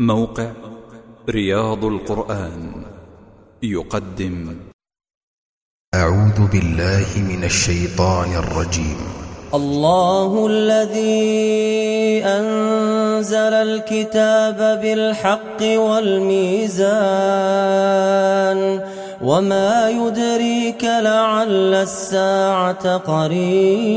موقع رياض القرآن يقدم. أعوذ بالله من الشيطان الرجيم. الله الذي أنزل الكتاب بالحق والميزان وما يدريك لعل الساعة قريب.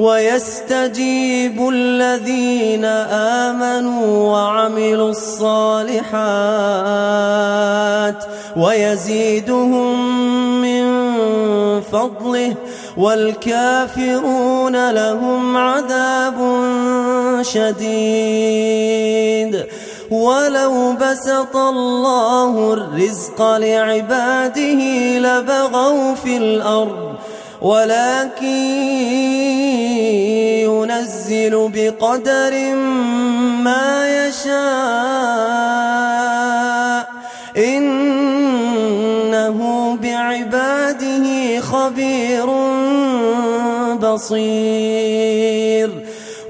ويستجيب الذين آمنوا وعملوا الصالحات ويزيدهم من فضله والكافرون لهم عذاب شديد. ولو بسط الله الرزق لعباده لبغوا في الأرض ولكن ينزل بقدر ما يشاء. إنه بعباده خبير بصير.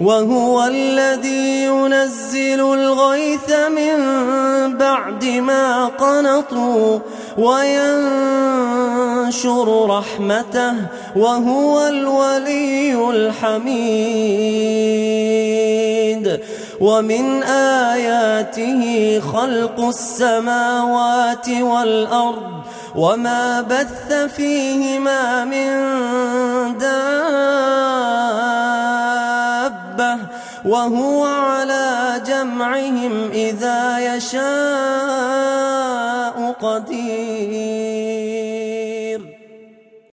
وهو الذي ينزل الغيث من بعد ما قنطوا. وينشر رحمته وهو الولي الحميد. ومن آياته خلق السماوات والأرض وما بث فيهما من دابة وهو على جمعهم إذا يشاء قدير.